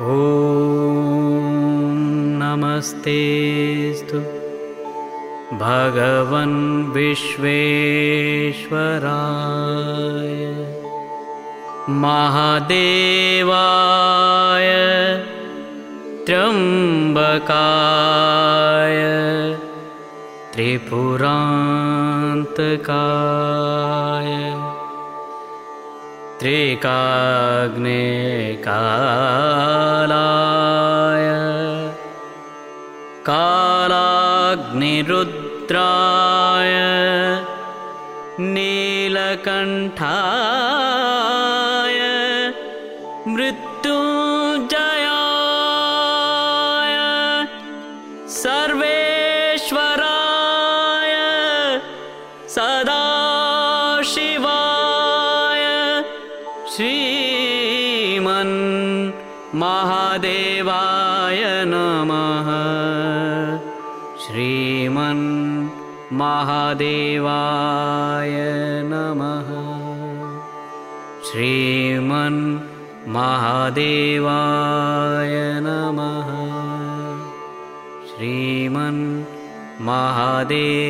ॐ नमस्तेस्तु भगवन् विश्वेश्वराय। महादेवाय। त्र्यम्बकाय। त्रिपुरान्तकाय। त्रिकाग्नेकालाय कालाग्निरुद्राय। नीलकण्ठाय। मृत्युञ्जयाय श्रीमन् महादेवाय नमः। श्रीमन् महादेवाय नमः। श्रीमन् महादेवाय नमः। श्रीमन् महादेवाय